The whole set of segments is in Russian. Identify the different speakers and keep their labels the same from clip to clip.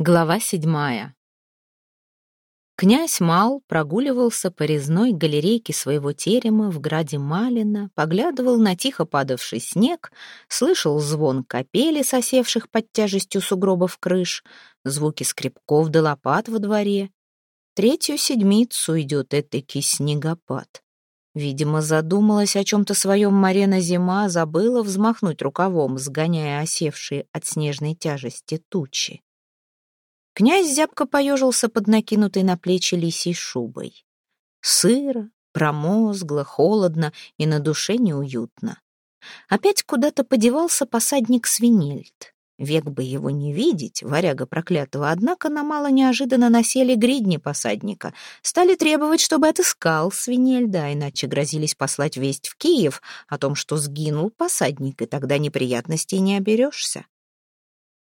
Speaker 1: Глава седьмая. Князь Мал прогуливался по резной галерейке своего терема в граде Малина, поглядывал на тихо падавший снег, слышал звон капели, сосевших под тяжестью сугробов крыш, звуки скребков да лопат во дворе. Третью седмицу идет этакий снегопад. Видимо, задумалась о чем-то своем Марена Зима, забыла взмахнуть рукавом, сгоняя осевшие от снежной тяжести тучи. Князь зябко поежился под накинутой на плечи лисей шубой. Сыро, промозгло, холодно и на душе неуютно. Опять куда-то подевался посадник Свинельд. Век бы его не видеть, варяга проклятого, однако на мало неожиданно насели гридни посадника. Стали требовать, чтобы отыскал Свинельда, иначе грозились послать весть в Киев о том, что сгинул посадник, и тогда неприятностей не оберешься.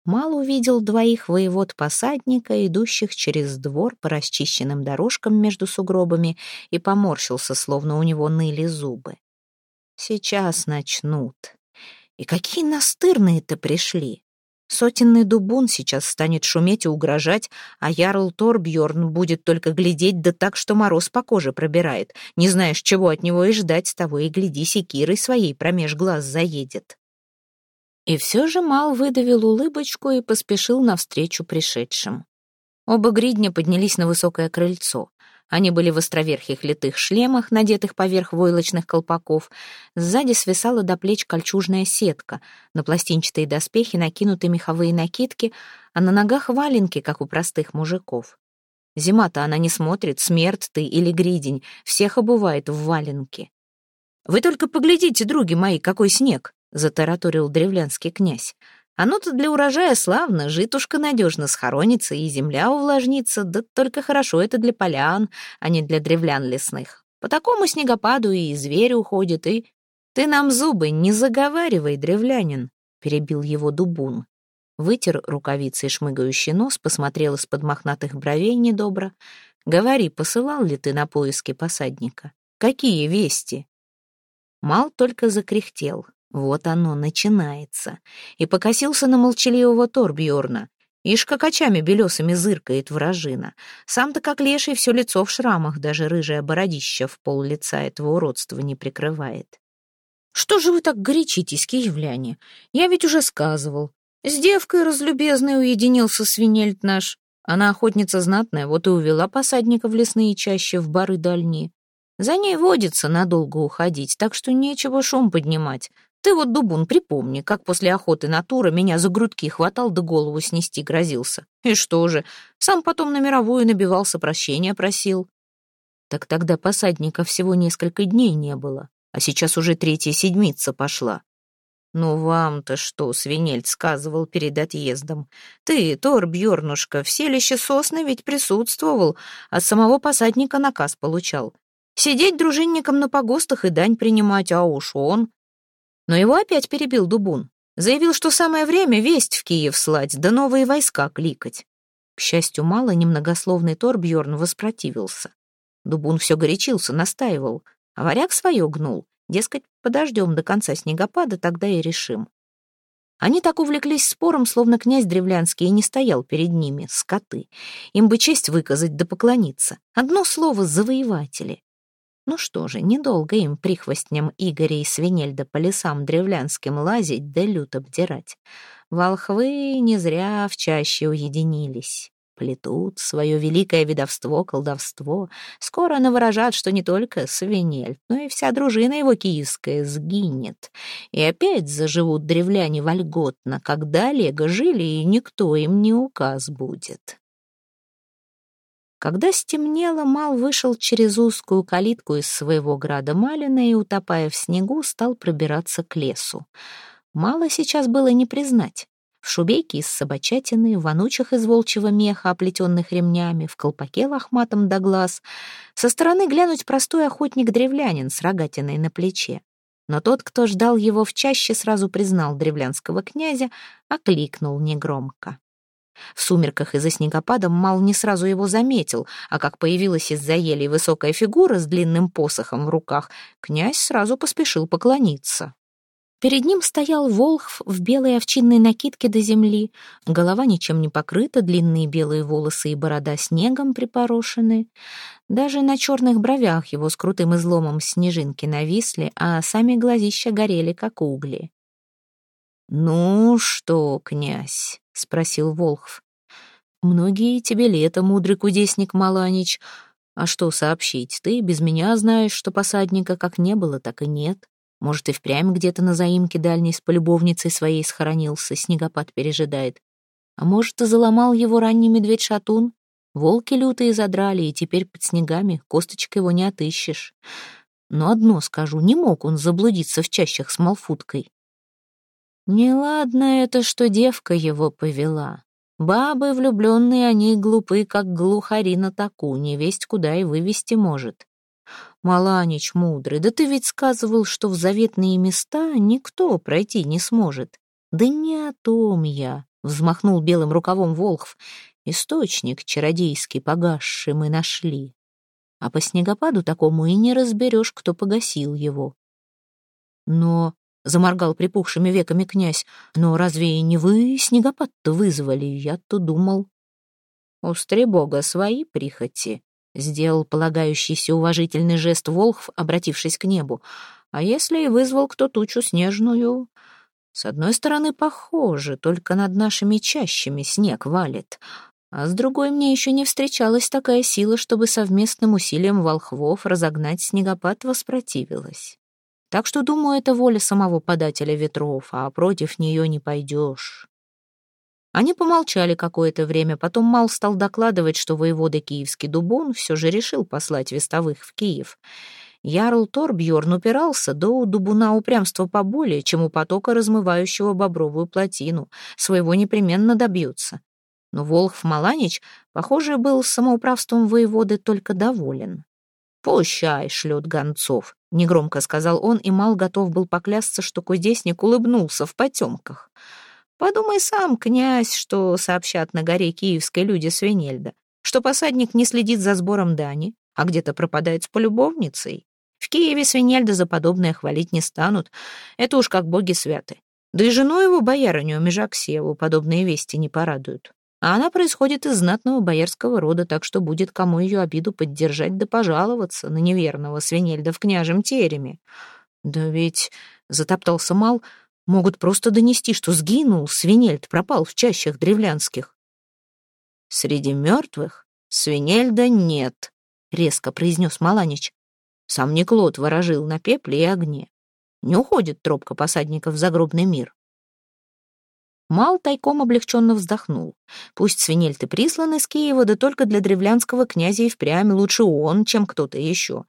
Speaker 1: Мал увидел двоих воевод-посадника, идущих через двор по расчищенным дорожкам между сугробами, и поморщился, словно у него ныли зубы. Сейчас начнут. И какие настырные-то пришли! Сотенный дубун сейчас станет шуметь и угрожать, а ярл Торбьорн будет только глядеть, да так, что мороз по коже пробирает. Не знаешь, чего от него и ждать, с того и гляди, секирой своей промеж глаз заедет. И все же Мал выдавил улыбочку и поспешил навстречу пришедшим. Оба гридня поднялись на высокое крыльцо. Они были в островерхих литых шлемах, надетых поверх войлочных колпаков. Сзади свисала до плеч кольчужная сетка, на пластинчатые доспехи накинуты меховые накидки, а на ногах валенки, как у простых мужиков. Зима-то она не смотрит, смерть ты или гридень, всех обувает в валенки. «Вы только поглядите, други мои, какой снег!» — затараторил древлянский князь. «Оно-то для урожая славно, житушка надежно схоронится и земля увлажнится, да только хорошо это для полян, а не для древлян лесных. По такому снегопаду и зверь уходит, и... Ты нам зубы не заговаривай, древлянин!» — перебил его дубун. Вытер рукавицей шмыгающий нос, посмотрел из-под мохнатых бровей недобро. «Говори, посылал ли ты на поиски посадника? Какие вести?» Мал только закряхтел. Вот оно начинается. И покосился на молчаливого Торбьорна. Ишь, как очами белесыми зыркает вражина. Сам-то как леший, все лицо в шрамах, даже рыжая бородища в пол лица этого уродства не прикрывает. «Что же вы так горячитесь, киевляне? Я ведь уже сказывал. С девкой разлюбезной уединился свинельт наш. Она охотница знатная, вот и увела посадника в лесные чаще, в бары дальние. За ней водится надолго уходить, так что нечего шум поднимать. Ты вот, Дубун, припомни, как после охоты на Тура меня за грудки хватал да голову снести грозился. И что же, сам потом на мировую набивался, прощения просил. Так тогда посадника всего несколько дней не было, а сейчас уже третья седмица пошла. Ну вам-то что, свинельд сказывал перед отъездом. Ты, Тор Бьернушка, в селище сосны ведь присутствовал, а самого посадника наказ получал. Сидеть дружинником на погостах и дань принимать, а уж он... Но его опять перебил Дубун. Заявил, что самое время весть в Киев слать, да новые войска кликать. К счастью, мало немногословный Торбьерн воспротивился. Дубун все горячился, настаивал, а варяг свое гнул. Дескать, подождем до конца снегопада, тогда и решим. Они так увлеклись спором, словно князь древлянский и не стоял перед ними, скоты. Им бы честь выказать да поклониться. Одно слово — завоеватели. Ну что же, недолго им, прихвостням Игоря и Свинельда, по лесам древлянским лазить да лют обдирать. Волхвы не зря в чаще уединились. Плетут свое великое видовство-колдовство. Скоро наворожат, что не только Свинельд, но и вся дружина его киевская сгинет. И опять заживут древляне вольготно, как далее жили, и никто им не указ будет. Когда стемнело, Мал вышел через узкую калитку из своего града Малина и, утопая в снегу, стал пробираться к лесу. Мало сейчас было не признать. В шубейке из собачатины, в анучах из волчьего меха, оплетенных ремнями, в колпаке лохматом до глаз. Со стороны глянуть простой охотник-древлянин с рогатиной на плече. Но тот, кто ждал его в чаще, сразу признал древлянского князя, окликнул негромко. В сумерках и за снегопадом Мал не сразу его заметил, а как появилась из-за елей высокая фигура с длинным посохом в руках, князь сразу поспешил поклониться. Перед ним стоял волхв в белой овчинной накидке до земли. Голова ничем не покрыта, длинные белые волосы и борода снегом припорошены. Даже на черных бровях его с крутым изломом снежинки нависли, а сами глазища горели, как угли. «Ну что, князь?» — спросил Волхв. «Многие тебе лето, мудрый кудесник Маланич. А что сообщить? Ты без меня знаешь, что посадника как не было, так и нет. Может, и впрямь где-то на заимке дальней с полюбовницей своей схоронился, снегопад пережидает. А может, и заломал его ранний медведь-шатун? Волки лютые задрали, и теперь под снегами косточкой его не отыщешь. Но одно скажу, не мог он заблудиться в чащах с Малфуткой. Неладно это, что девка его повела. Бабы влюбленные, они глупы, как глухари на таку, невесть куда и вывести может. Маланич мудрый, да ты ведь сказывал, что в заветные места никто пройти не сможет. Да не о том я, взмахнул белым рукавом Волхв. Источник чародейский погасший мы нашли. А по снегопаду такому и не разберешь, кто погасил его. Но, — заморгал припухшими веками князь, — но разве не вы снегопад-то вызвали? Я-то думал. У стребога свои прихоти, Сделал полагающийся уважительный жест Волхв, обратившись к небу. А если и вызвал кто тучу снежную? С одной стороны, похоже, только над нашими чащами снег валит. А с другой мне еще не встречалась такая сила, чтобы совместным усилием волхвов разогнать снегопад воспротивилась. Так что, думаю, это воля самого подателя ветров, а против нее не пойдешь. Они помолчали какое-то время, потом Мал стал докладывать, что воевода Киевский Дубон все же решил послать вестовых в Киев. Ярл Торбьерн упирался, да у Дубуна упрямства поболее, чем у потока, размывающего бобровую плотину. Своего непременно добьются. Но Волхв Маланич, похоже, был самоуправством воеводы только доволен. «Пущай шлет гонцов», — негромко сказал он, и Мал готов был поклясться, что кудесник улыбнулся в потемках. Подумай сам, князь, что сообщат на горе киевской люди Свинельда, что посадник не следит за сбором дани, а где-то пропадает с полюбовницей. В Киеве Свинельда за подобное хвалить не станут, это уж как боги святы. Да и жену его, боярыню Межаксеву, подобные вести не порадуют. А она происходит из знатного боярского рода, так что будет кому ее обиду поддержать да пожаловаться на неверного свинельда в княжем тереме. Да ведь, — затоптался Мал, Могут просто донести, что сгинул, свинельд пропал в чащах древлянских. Среди мертвых свинельда нет, резко произнес Маланич. Сам Никлот ворожил на пепле и огне. Не уходит тропка посадников в загробный мир. Мал тайком облегченно вздохнул. Пусть свинельты присланы из Киева, да только для древлянского князя и впрямь лучше он, чем кто-то еще.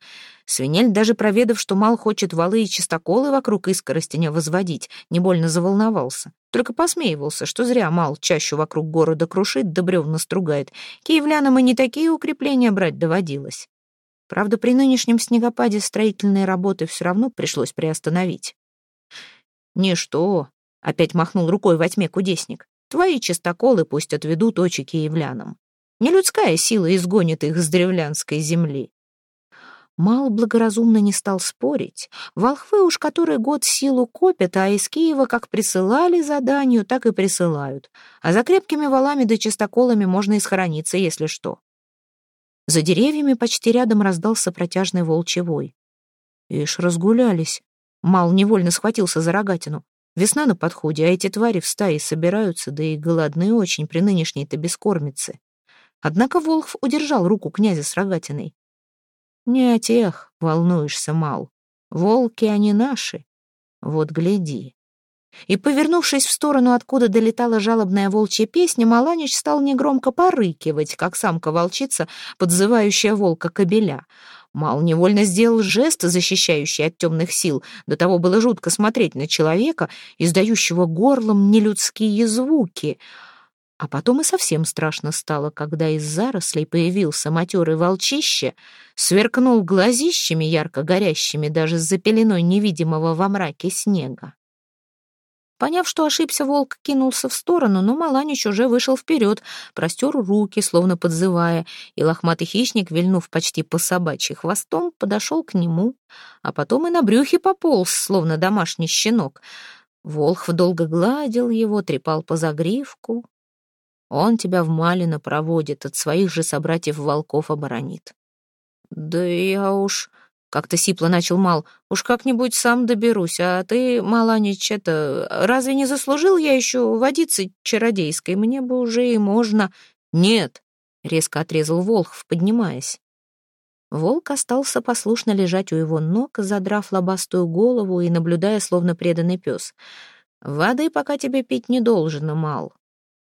Speaker 1: Свинель, даже проведав, что Мал хочет валы и чистоколы вокруг искоростеня возводить, не больно заволновался. Только посмеивался, что зря Мал чащу вокруг города крушит да бревна стругает. Киевлянам и не такие укрепления брать доводилось. Правда, при нынешнем снегопаде строительные работы все равно пришлось приостановить. «Ничто», — опять махнул рукой во тьме кудесник, «твои чистоколы пусть отведут очи киевлянам. Нелюдская сила изгонит их с древлянской земли. Мал благоразумно не стал спорить. Волхвы уж который год силу копят, а из Киева как присылали заданию, так и присылают. А за крепкими валами да чистоколами можно и схорониться, если что. За деревьями почти рядом раздался протяжный волчий вой. Ишь, разгулялись. Мал невольно схватился за рогатину. Весна на подходе, а эти твари в стае собираются, да и голодные очень при нынешней-то бескормице. Однако Волхв удержал руку князя с рогатиной. Не о тех волнуешься, Мал. Волки они наши. Вот гляди. И, повернувшись в сторону, откуда долетала жалобная волчья песня, Маланич стал негромко порыкивать, как самка-волчица, подзывающая волка-кобеля. Мал невольно сделал жест, защищающий от темных сил. До того было жутко смотреть на человека, издающего горлом нелюдские звуки — а потом и совсем страшно стало, когда из зарослей появился матерый волчище, сверкнул глазищами ярко горящими даже за пеленой невидимого во мраке снега. Поняв, что ошибся, волк кинулся в сторону, но Маланич уже вышел вперед, простер руки, словно подзывая, и лохматый хищник, вильнув почти по собачьи хвостом, подошел к нему, а потом и на брюхе пополз, словно домашний щенок. Волхв долго гладил его, трепал по загривку. Он тебя в Малино проводит, от своих же собратьев-волков оборонит. «Да я уж...» Как-то сипло начал Мал. «Уж как-нибудь сам доберусь, а ты, Маланич, это... Разве не заслужил я еще водицы чародейской? Мне бы уже и можно...» «Нет!» — резко отрезал Волхв, поднимаясь. Волк остался послушно лежать у его ног, задрав лобастую голову и наблюдая, словно преданный пес. «Воды пока тебе пить не должно, Мал.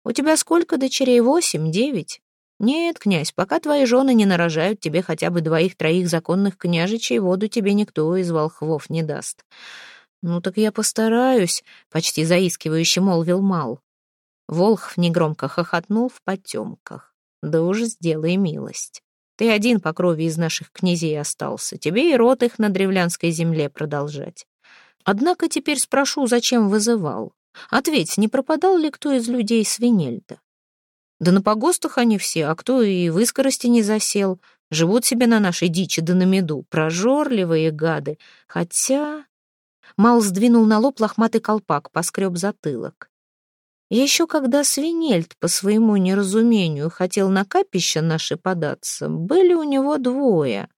Speaker 1: У тебя сколько дочерей? Восемь? Девять?» «Нет, князь, пока твои жены не нарожают тебе хотя бы двоих-троих законных княжичей, воду тебе никто из волхвов не даст». «Ну так я постараюсь», — почти заискивающе молвил Мал. Волхв негромко хохотнул в потемках. «Да уж сделай милость. Ты один по крови из наших князей остался. Тебе и род их на древлянской земле продолжать. Однако теперь спрошу, зачем вызывал. Ответь, не пропадал ли кто из людей свинельда? Да на погостах они все, а кто и в искорости не засел. Живут себе на нашей дичи да на меду. Прожорливые гады. Хотя... Мал сдвинул на лоб лохматый колпак, поскреб затылок. Еще когда Свинельд по своему неразумению хотел на капище наши податься, были у него двое.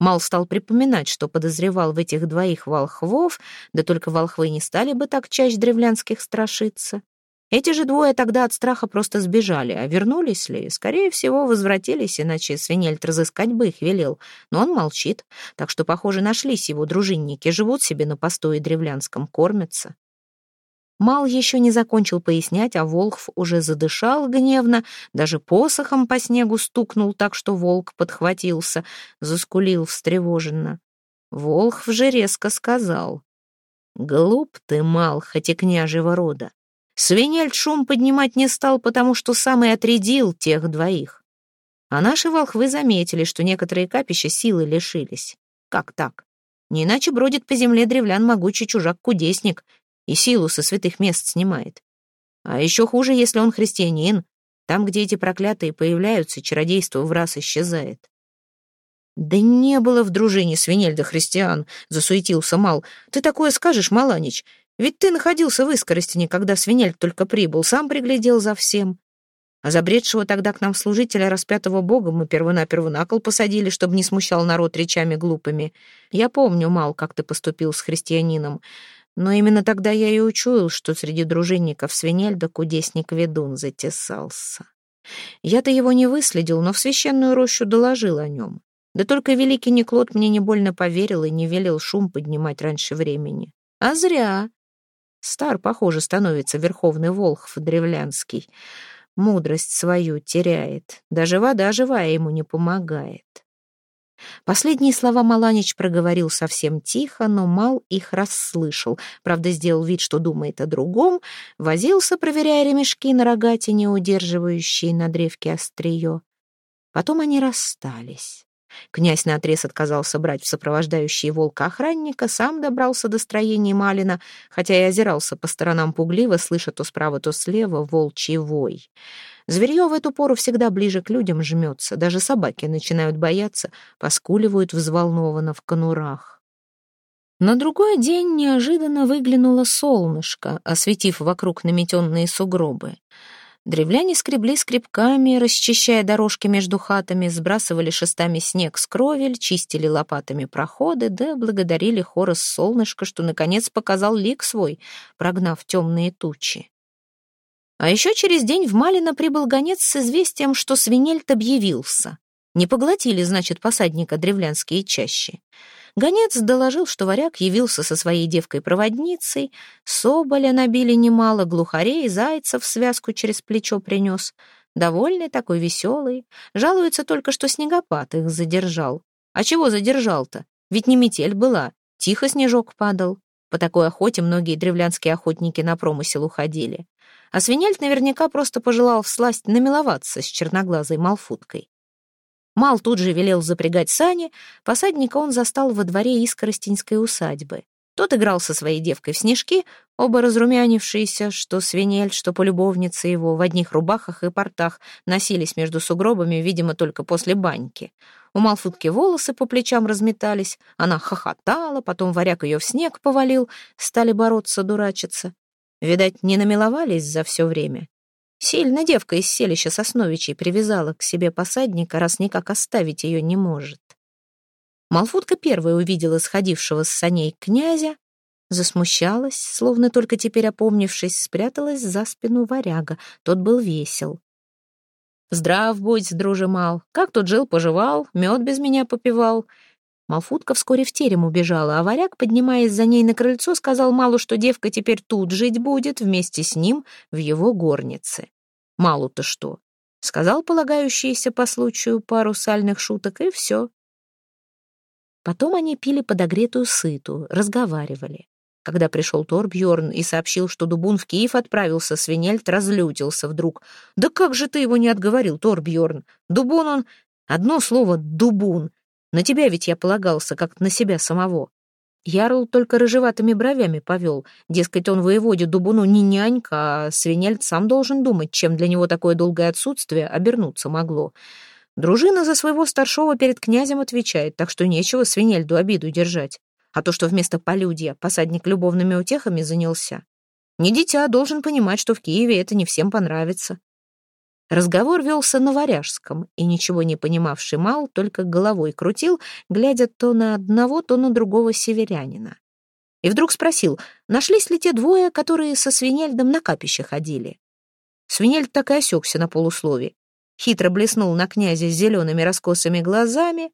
Speaker 1: Мал стал припоминать, что подозревал в этих двоих волхвов, да только волхвы не стали бы так чаще древлянских страшиться. Эти же двое тогда от страха просто сбежали, а вернулись ли? Скорее всего, возвратились, иначе Свинельд разыскать бы их велел. Но он молчит, так что, похоже, нашлись его дружинники, живут себе на постое древлянском, кормятся. Мал еще не закончил пояснять, а Волхв уже задышал гневно, даже посохом по снегу стукнул так, что волк подхватился, заскулил встревоженно. Волхв же резко сказал. «Глуп ты, Мал, хоть и княжего рода. Свинельд шум поднимать не стал, потому что сам и отрядил тех двоих. А наши волхвы заметили, что некоторые капища силы лишились. Как так? Не иначе бродит по земле древлян могучий чужак-кудесник и силу со святых мест снимает. А еще хуже, если он христианин. Там, где эти проклятые появляются, чародейство в раз исчезает. «Да не было в дружине свинельда христиан», — засуетился Мал. «Ты такое скажешь, Маланич? Ведь ты находился в Искоростине, когда свинель только прибыл, сам приглядел за всем. А забредшего тогда к нам служителя распятого бога мы первонаперво на кол посадили, чтобы не смущал народ речами глупыми. Я помню, Мал, как ты поступил с христианином, но именно тогда я и учуял, что среди дружинников свинельда кудесник-ведун затесался. Я-то его не выследил, но в священную рощу доложил о нем. Да только великий Неклод мне не больно поверил и не велел шум поднимать раньше времени. А зря. Стар, похоже, становится верховный волхв древлянский. Мудрость свою теряет. Даже вода живая ему не помогает. Последние слова Маланич проговорил совсем тихо, но Мал их расслышал. Правда, сделал вид, что думает о другом, возился, проверяя ремешки на рогатине, удерживающие на древке острие. Потом они расстались. Князь наотрез отказался брать в сопровождающие волка охранника, сам добрался до строения Малина, хотя и озирался по сторонам пугливо, слыша то справа, то слева волчий вой. Зверье в эту пору всегда ближе к людям жмется, даже собаки начинают бояться, поскуливают взволнованно в конурах. На другой день неожиданно выглянуло солнышко, осветив вокруг наметенные сугробы. Древляне скребли скребками, расчищая дорожки между хатами, сбрасывали шестами снег с кровель, чистили лопатами проходы, да благодарили Хорос солнышко, что наконец показал лик свой, прогнав темные тучи. А еще через день в Малино прибыл гонец с известием, что Свинельт объявился. Не поглотили, значит, посадника древлянские чащи. Гонец доложил, что варяг явился со своей девкой-проводницей, соболя набили немало, глухарей, зайцев связку через плечо принес. Довольный такой, веселый. Жалуется только, что снегопад их задержал. А чего задержал-то? Ведь не метель была, тихо снежок падал. По такой охоте многие древлянские охотники на промысел уходили. А свинельт наверняка просто пожелал всласть намиловаться с черноглазой малфуткой. Мал тут же велел запрягать сани, посадника он застал во дворе Искоростинской усадьбы. Тот играл со своей девкой в снежки, оба разрумянившиеся, что свинель, что полюбовница его, в одних рубахах и портах, носились между сугробами, видимо, только после баньки. У Малфутки волосы по плечам разметались, она хохотала, потом варяг ее в снег повалил, стали бороться, дурачиться. Видать, не намиловались за все время. Сильно девка из селища Сосновичей привязала к себе посадника, раз никак оставить ее не может. Малфутка первая увидела сходившего с саней князя, засмущалась, словно только теперь опомнившись, спряталась за спину варяга. Тот был весел. «Здрав будь, друже Мал. Как тут жил-поживал, мед без меня попивал». Малфутка вскоре в терем убежала, а варяг, поднимаясь за ней на крыльцо, сказал Малу, что девка теперь тут жить будет вместе с ним в его горнице. Малу-то что? Сказал полагающийся по случаю пару сальных шуток, и все. Потом они пили подогретую сыту, разговаривали. Когда пришел Торбьорн и сообщил, что Дубун в Киев отправился, Свинельд разлютился вдруг. «Да как же ты его не отговорил, Торбьорн? Дубун он... Одно слово «дубун». На тебя ведь я полагался, как на себя самого. Ярл только рыжеватыми бровями повел. Дескать, он воеводе Дубуну не нянька, а Свинельд сам должен думать, чем для него такое долгое отсутствие обернуться могло. Дружина за своего старшего перед князем отвечает, так что нечего свинельду обиду держать. А то, что вместо полюдья посадник любовными утехами занялся. Не дитя должен понимать, что в Киеве это не всем понравится. Разговор велся на варяжском, и ничего не понимавший Мал только головой крутил, глядя то на одного, то на другого северянина. И вдруг спросил, нашлись ли те двое, которые со свинельдом на капище ходили. Свинельд так и осекся на полуслове хитро блеснул на князя с зелеными раскосыми глазами.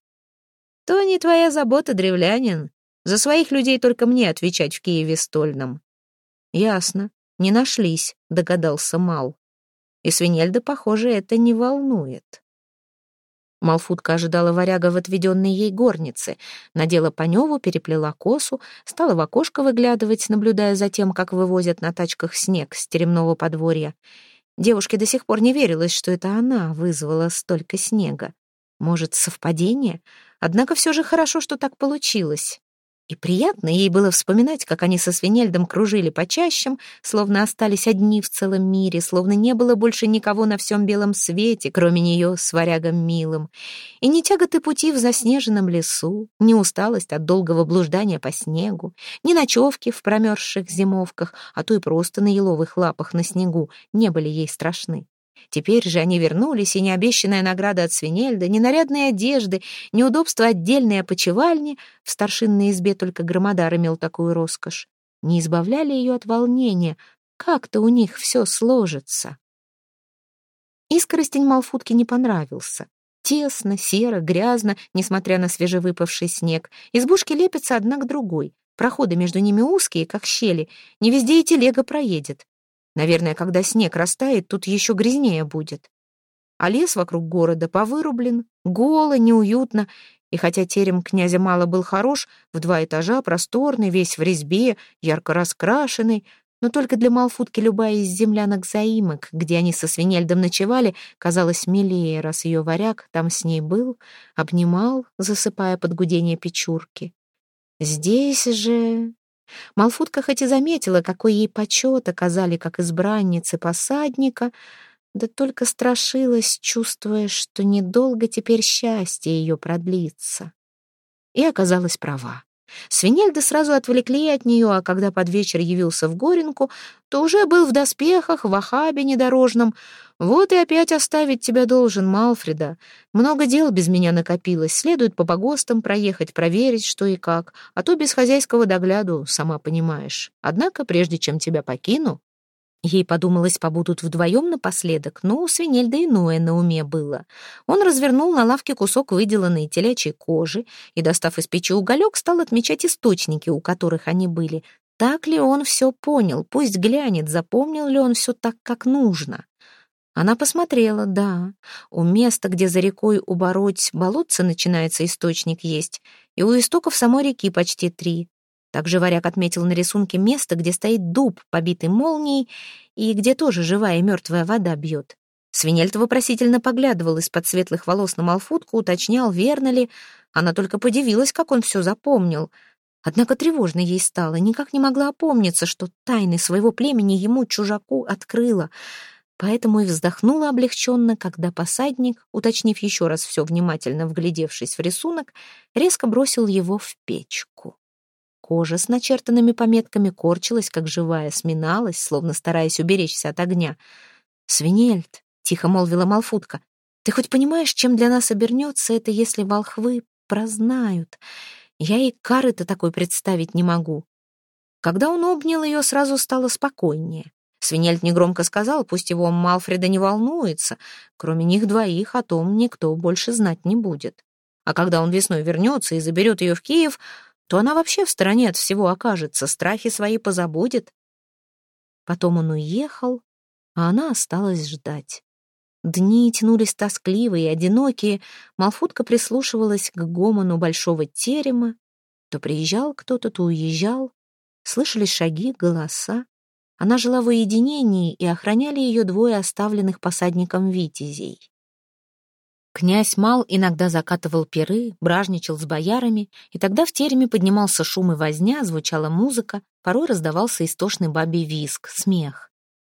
Speaker 1: «То не твоя забота, древлянин. За своих людей только мне отвечать в Киеве стольном». «Ясно. Не нашлись», — догадался Мал. И Свинельда, похоже, это не волнует. Малфутка ожидала варяга в отведенной ей горнице, надела паневу, переплела косу, стала в окошко выглядывать, наблюдая за тем, как вывозят на тачках снег с теремного подворья. Девушке до сих пор не верилось, что это она вызвала столько снега. Может, совпадение? Однако все же хорошо, что так получилось. И приятно ей было вспоминать, как они со Свинельдом кружили по чащам, словно остались одни в целом мире, словно не было больше никого на всем белом свете, кроме нее с варягом милым. И ни тяготы пути в заснеженном лесу, ни усталость от долгого блуждания по снегу, ни ночевки в промерзших зимовках, а то и просто на еловых лапах на снегу не были ей страшны. Теперь же они вернулись, и ни обещанная награда от свинельда, ни нарядные одежды, ни удобства отдельной опочивальни, в старшинной избе только громодар имел такую роскошь, не избавляли ее от волнения, как-то у них все сложится. Искоростень Малфутке не понравился. Тесно, серо, грязно, несмотря на свежевыпавший снег. Избушки лепятся одна к другой. Проходы между ними узкие, как щели. Не везде и телега проедет. Наверное, когда снег растает, тут еще грязнее будет. А лес вокруг города повырублен, голо, неуютно, и хотя терем князя мало был хорош, в два этажа, просторный, весь в резьбе, ярко раскрашенный, но только для Малфутки любая из землянок-заимок, где они со свинельдом ночевали, казалась милее, раз ее варяг там с ней был, обнимал, засыпая под гудение печурки. Здесь же Малфутка хоть и заметила, какой ей почет оказали как избранницы посадника, да только страшилась, чувствуя, что недолго теперь счастье ее продлится. И оказалась права. Свинельда сразу отвлекли от нее, а когда под вечер явился в Горенку, то уже был в доспехах, в охабе недорожном. Вот и опять оставить тебя должен, Малфреда. Много дел без меня накопилось, следует по погостам проехать, проверить, что и как, а то без хозяйского догляду, сама понимаешь. Однако, прежде чем тебя покину, Ей подумалось, побудут вдвоем напоследок, но у свинельда иное на уме было. Он развернул на лавке кусок выделанной телячьей кожи и, достав из печи уголек, стал отмечать источники, у которых они были. Так ли он все понял? Пусть глянет, запомнил ли он все так, как нужно. Она посмотрела, да. У места, где за рекой у Бородь болотца начинается источник есть, и у истоков самой реки почти три. Также варяг отметил на рисунке место, где стоит дуб, побитый молнией, и где тоже живая и мертвая вода бьет. Свинельт вопросительно поглядывал из-под светлых волос на Малфутку, уточнял, верно ли. Она только подивилась, как он все запомнил. Однако тревожно ей стало, никак не могла опомниться, что тайны своего племени ему, чужаку, открыла. Поэтому и вздохнула облегченно, когда посадник, уточнив еще раз все внимательно вглядевшись в рисунок, резко бросил его в печку. Кожа с начертанными пометками корчилась, как живая, сминалась, словно стараясь уберечься от огня. «Свинельд», — тихо молвила Малфутка, — «ты хоть понимаешь, чем для нас обернется это, если волхвы прознают? Я и кары-то такой представить не могу. Когда он обнял ее, сразу стало спокойнее. Свинельд негромко сказал, пусть его Малфреда не волнуется, кроме них двоих о том никто больше знать не будет. А когда он весной вернется и заберет ее в Киев, то она вообще в стороне от всего окажется, страхи свои позабудет. Потом он уехал, а она осталась ждать. Дни тянулись тоскливые и одинокие, Малфутка прислушивалась к гомону большого терема. То приезжал кто-то, то уезжал. Слышались шаги, голоса. Она жила в уединении, и охраняли ее двое оставленных посадником витязей. Князь Мал иногда закатывал перы, бражничал с боярами, и тогда в тереме поднимался шум и возня, звучала музыка, порой раздавался истошный бабий виск, смех.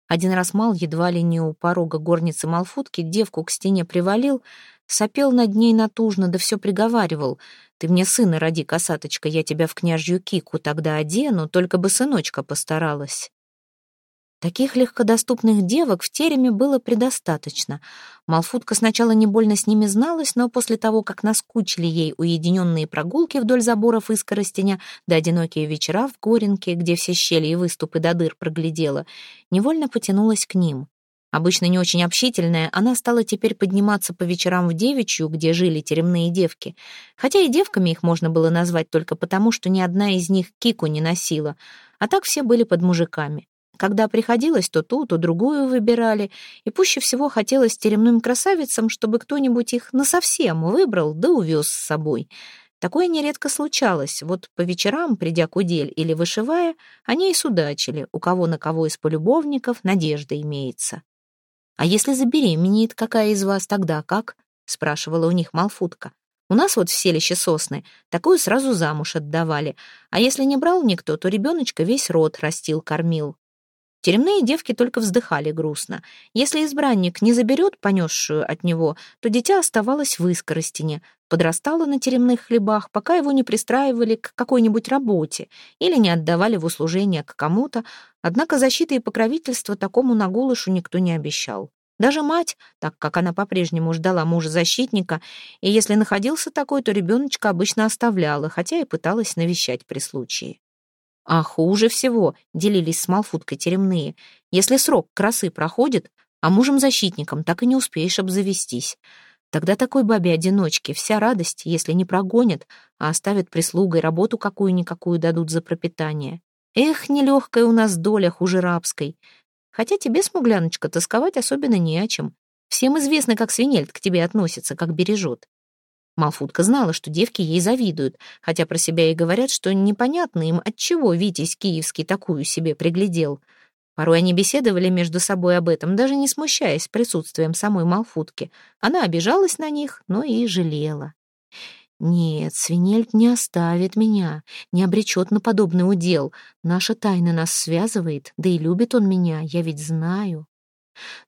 Speaker 1: Один раз Мал едва ли не у порога горницы Малфутки девку к стене привалил, сопел над ней натужно, да все приговаривал. «Ты мне сына роди, косаточка, я тебя в княжью кику тогда одену, только бы сыночка постаралась». Таких легкодоступных девок в тереме было предостаточно. Малфутка сначала не больно с ними зналась, но после того, как наскучили ей уединенные прогулки вдоль заборов и скоростеня, да одинокие вечера в Горенке, где все щели и выступы до дыр проглядела, невольно потянулась к ним. Обычно не очень общительная, она стала теперь подниматься по вечерам в девичью, где жили теремные девки. Хотя и девками их можно было назвать только потому, что ни одна из них кику не носила, а так все были под мужиками. Когда приходилось, то ту, то другую выбирали, и пуще всего хотелось теремным красавицам, чтобы кто-нибудь их насовсем выбрал да увез с собой. Такое нередко случалось. Вот по вечерам, придя к удель или вышивая, они и судачили, у кого на кого из полюбовников надежда имеется. «А если забеременеет какая из вас, тогда как?» — спрашивала у них Малфутка. «У нас вот в селище сосны такую сразу замуж отдавали, а если не брал никто, то ребеночка весь род растил-кормил». Теремные девки только вздыхали грустно. Если избранник не заберет понесшую от него, то дитя оставалось в искоростине, подрастало на теремных хлебах, пока его не пристраивали к какой-нибудь работе или не отдавали в услужение к кому-то, однако защиты и покровительства такому нагулышу никто не обещал. Даже мать, так как она по-прежнему ждала мужа-защитника, и если находился такой, то ребеночка обычно оставляла, хотя и пыталась навещать при случае. А хуже всего, делились с Малфуткой теремные, если срок красы проходит, а мужем-защитником так и не успеешь обзавестись. Тогда такой бабе-одиночке вся радость, если не прогонят, а оставят прислугой, работу какую-никакую дадут за пропитание. Эх, нелегкая у нас доля хуже рабской. Хотя тебе, смугляночка, тосковать особенно не о чем. Всем известно, как свинельт к тебе относится, как бережет. Малфутка знала, что девки ей завидуют, хотя про себя и говорят, что непонятно им, отчего Витязь Киевский такую себе приглядел. Порой они беседовали между собой об этом, даже не смущаясь присутствием самой Малфутки. Она обижалась на них, но и жалела. «Нет, Свинельд не оставит меня, не обречет на подобный удел. Наша тайна нас связывает, да и любит он меня, я ведь знаю».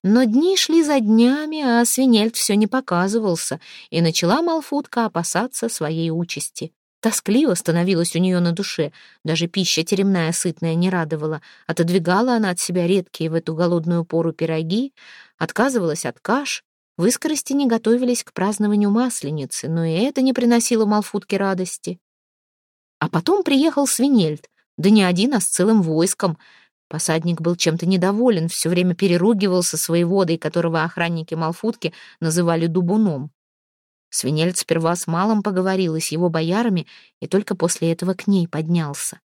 Speaker 1: Но дни шли за днями, а свинельд все не показывался, и начала Малфутка опасаться своей участи. Тоскливо становилось у нее на душе, даже пища теремная сытная не радовала. Отодвигала она от себя редкие в эту голодную пору пироги, отказывалась от каш, в искорости не готовились к празднованию Масленицы, но и это не приносило Малфутке радости. А потом приехал свинельд, да не один, а с целым войском — Посадник был чем-то недоволен, все время переругивался с воеводой, которого охранники Малфутки называли Дубуном. Свинельц сперва с Малом поговорил с его боярами, и только после этого к ней поднялся.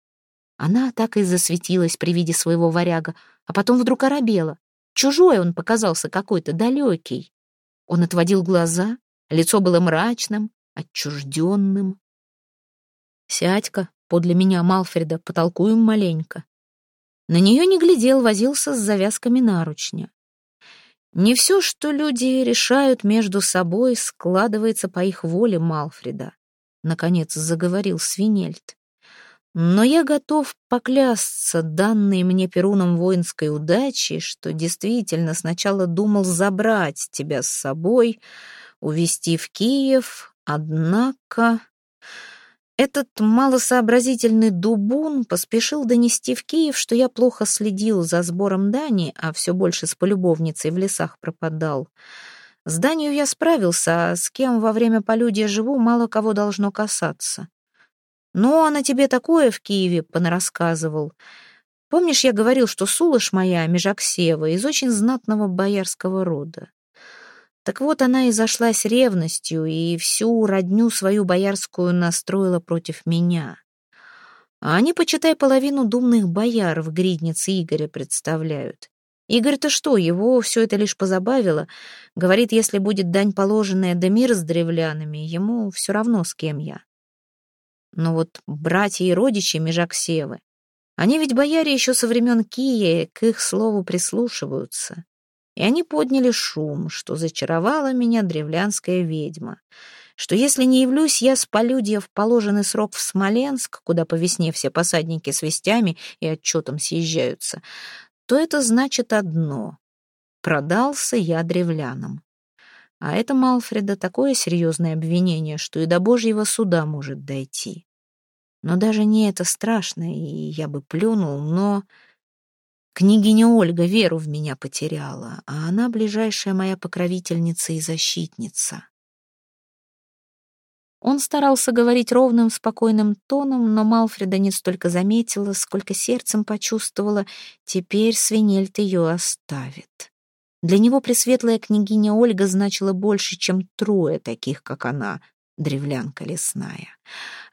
Speaker 1: Она так и засветилась при виде своего варяга, а потом вдруг оробела. Чужой он показался какой-то далекий. Он отводил глаза, лицо было мрачным, отчужденным. «Сядь-ка подле меня, Малфреда, потолкуем маленько», на нее не глядел, возился с завязками наручня. Не все, что люди решают между собой, складывается по их воле Малфреда. Наконец заговорил Свинельд. Но я готов поклясться данной мне Перуном воинской удачи, что действительно сначала думал забрать тебя с собой, увезти в Киев, однако... Этот малосообразительный дубун поспешил донести в Киев, что я плохо следил за сбором дани, а все больше с полюбовницей в лесах пропадал. С данью я справился, а с кем во время полюдия живу, мало кого должно касаться. Ну, а на тебе такое в Киеве понарассказывал. Помнишь, я говорил, что Сулыш моя, Межаксева, из очень знатного боярского рода? Так вот, она и зашлась ревностью, и всю родню свою боярскую настроила против меня. А они, почитай, половину думных бояр в гриднице Игоря представляют. Игорь-то что, его все это лишь позабавило. Говорит, если будет дань положенная да мир с древлянами, ему все равно, с кем я. Но вот братья и родичи Межаксевы, они ведь бояре еще со времен Кия к их слову прислушиваются. И они подняли шум, что зачаровала меня древлянская ведьма, что если не явлюсь я с полюдья в положенный срок в Смоленск, куда по весне все посадники с вестями и отчетом съезжаются, то это значит одно — продался я древлянам. А это Малфреда такое серьезное обвинение, что и до Божьего суда может дойти. Но даже не это страшно, и я бы плюнул, но... Княгиня Ольга веру в меня потеряла, а она ближайшая моя покровительница и защитница. Он старался говорить ровным, спокойным тоном, но Малфреда не столько заметила, сколько сердцем почувствовала, теперь Свинельд ее оставит. Для него пресветлая княгиня Ольга значила больше, чем трое таких, как она, древлянка лесная.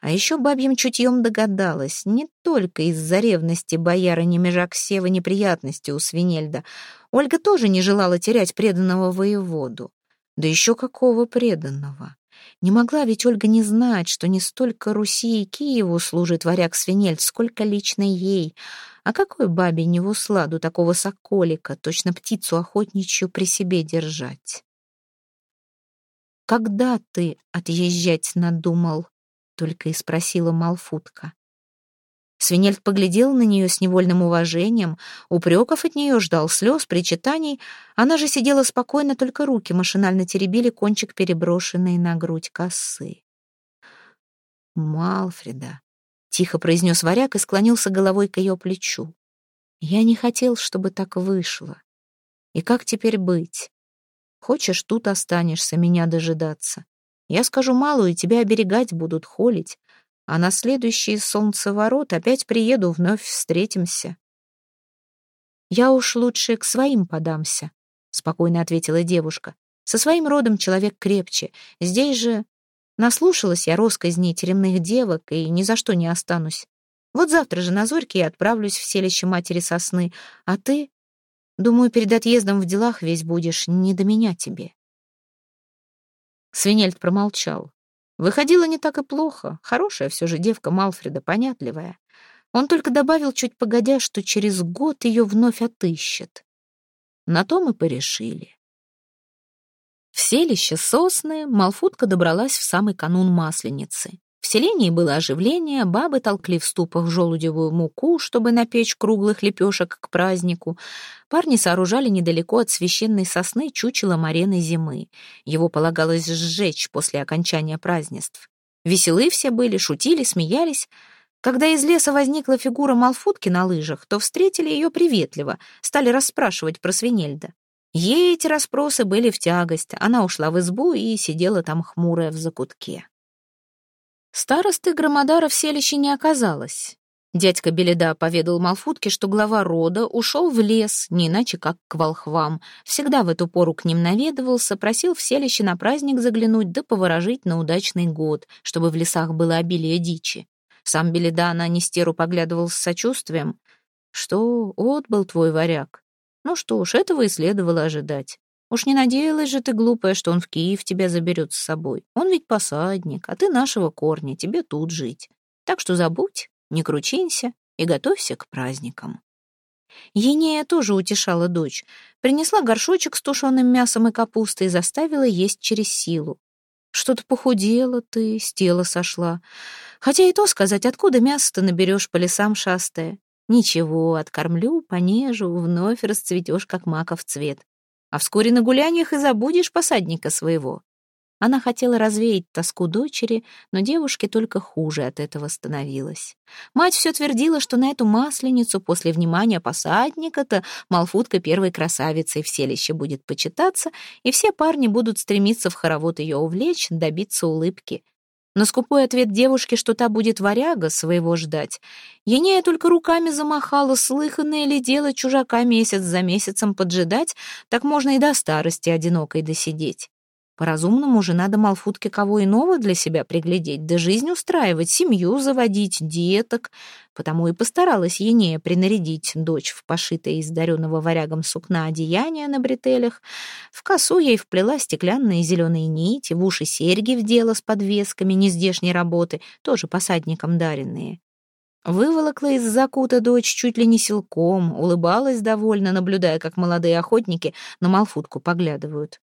Speaker 1: А еще бабьим чутьем догадалась, не только из-за ревности боярыни Межаксева неприятности у Свинельда. Ольга тоже не желала терять преданного воеводу. Да еще какого преданного? Не могла ведь Ольга не знать, что не столько Руси и Киеву служит варяг Свинельд, сколько лично ей. А какой бабе не в усладу такого соколика, точно птицу охотничью при себе держать? «Когда ты отъезжать надумал?» — только и спросила Малфутка. Свинельд поглядел на нее с невольным уважением, упреков от нее ждал слез, причитаний. Она же сидела спокойно, только руки машинально теребили кончик переброшенной на грудь косы. «Малфреда», — тихо произнес варяг и склонился головой к ее плечу. «Я не хотел, чтобы так вышло. И как теперь быть? Хочешь, тут останешься меня дожидаться. Я скажу малую, тебя оберегать будут, холить. А на следующий солнцеворот опять приеду, вновь встретимся. Я уж лучше к своим подамся, спокойно ответила девушка. Со своим родом человек крепче. Здесь же наслушалась я росказней теремных девок и ни за что не останусь. Вот завтра же на зорьке я отправлюсь в селище матери сосны, а ты Думаю, перед отъездом в делах весь будешь, не до меня тебе. Свинельд промолчал. Выходило не так и плохо. Хорошая все же девка Малфреда, понятливая. Он только добавил чуть погодя, что через год ее вновь отыщет. На то мы порешили. В селище Сосны Малфутка добралась в самый канун Масленицы. В селении было оживление, бабы толкли в ступах желудевую муку, чтобы напечь круглых лепешек к празднику. Парни сооружали недалеко от священной сосны чучело Марены зимы. Его полагалось сжечь после окончания празднеств. Веселы все были, шутили, смеялись. Когда из леса возникла фигура Малфутки на лыжах, то встретили ее приветливо, стали расспрашивать про свинельда. Ей эти расспросы были в тягость, она ушла в избу и сидела там хмурая в закутке. Старосты Громодара в селище не оказалось. Дядька Беледа поведал Малфутке, что глава рода ушел в лес, не иначе как к волхвам. Всегда в эту пору к ним наведывался, просил в селище на праздник заглянуть да поворожить на удачный год, чтобы в лесах было обилие дичи. Сам Беледа на Нестеру поглядывал с сочувствием. «Что, отбыл твой варяг?» «Ну что ж, этого и следовало ожидать. Уж не надеялась же ты, глупая, что он в Киев тебя заберет с собой. Он ведь посадник, а ты нашего корня, тебе тут жить. Так что забудь, не кручинься и готовься к праздникам. Енея тоже утешала дочь. Принесла горшочек с тушеным мясом и капустой и заставила есть через силу. Что-то похудела ты, с тела сошла. Хотя и то сказать, откуда мясо-то наберешь по лесам шастая. Ничего, откормлю, понежу, вновь расцветешь, как маков цвет. А вскоре на гуляниях и забудешь посадника своего. Она хотела развеять тоску дочери, но девушке только хуже от этого становилось. Мать все твердила, что на эту масленицу после внимания посадника-то Малфутка первой красавицей в селище будет почитаться, и все парни будут стремиться в хоровод ее увлечь, добиться улыбки. На скупой ответ девушки, что та будет варяга своего ждать, Енея только руками замахала, слыханное ли дело чужака месяц за месяцем поджидать, так можно и до старости одинокой досидеть. По-разумному же надо Малфутке кого иного для себя приглядеть, да жизнь устраивать, семью заводить, деток. Потому и постаралась Енея принарядить дочь в пошитое из даренного варягом сукна одеяние на бретелях. В косу ей вплела стеклянные зеленые нити, в уши серьги вдела с подвесками нездешней работы, тоже посадникам даренные. Выволокла из закута дочь чуть ли не силком, улыбалась довольно, наблюдая, как молодые охотники на Малфутку поглядывают.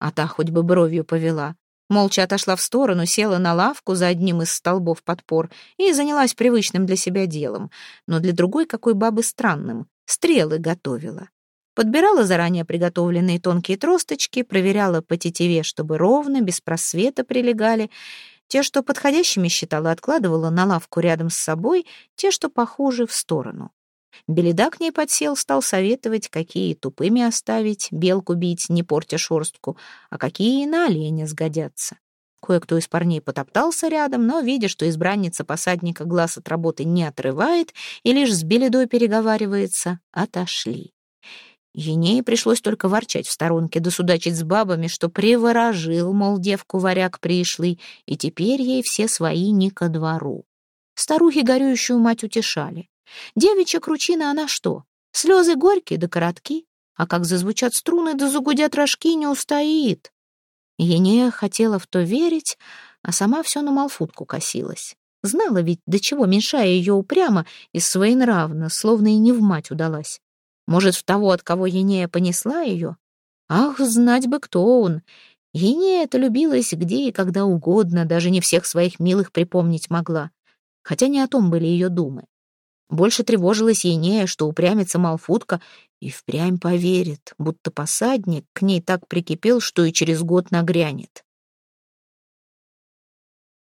Speaker 1: А та хоть бы бровью повела. Молча отошла в сторону, села на лавку за одним из столбов подпор и занялась привычным для себя делом, но для другой какой бабы странным. Стрелы готовила. Подбирала заранее приготовленные тонкие тросточки, проверяла по тетиве, чтобы ровно, без просвета прилегали. Те, что подходящими считала, откладывала на лавку рядом с собой, те, что похуже, в сторону. Беледа к ней подсел, стал советовать, какие тупыми оставить, белку бить, не портя шорстку, а какие на оленя сгодятся. Кое-кто из парней потоптался рядом, но, видя, что избранница посадника глаз от работы не отрывает и лишь с беледой переговаривается, отошли. Енее пришлось только ворчать в сторонке, да судачить с бабами, что приворожил, мол, девку варяг пришлый, и теперь ей все свои не ко двору. Старухи горюющую мать утешали. Девичья кручина она что? Слезы горькие да коротки, а как зазвучат струны да загудят рожки, не устоит. Енея хотела в то верить, а сама все на Малфутку косилась. Знала ведь, до чего, меньшая ее упрямо и своенравно, словно и не в мать удалась. Может, в того, от кого Енея понесла ее? Ах, знать бы, кто он! Енея это любилась где и когда угодно, даже не всех своих милых припомнить могла. Хотя не о том были ее думы. Больше тревожилась Енея, что упрямится Малфутка и впрямь поверит, будто посадник к ней так прикипел, что и через год нагрянет.